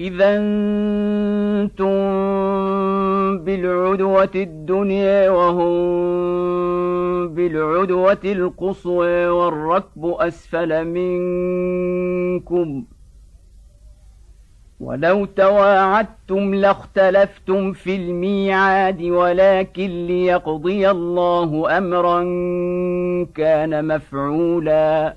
إذا أنتم بالعدوة الدنيا وهم بالعدوة القصوى والركب أسفل منكم. ولو تواعدتم لاختلفتم في الميعاد ولكن ليقضي الله أمرا كان مفعولا.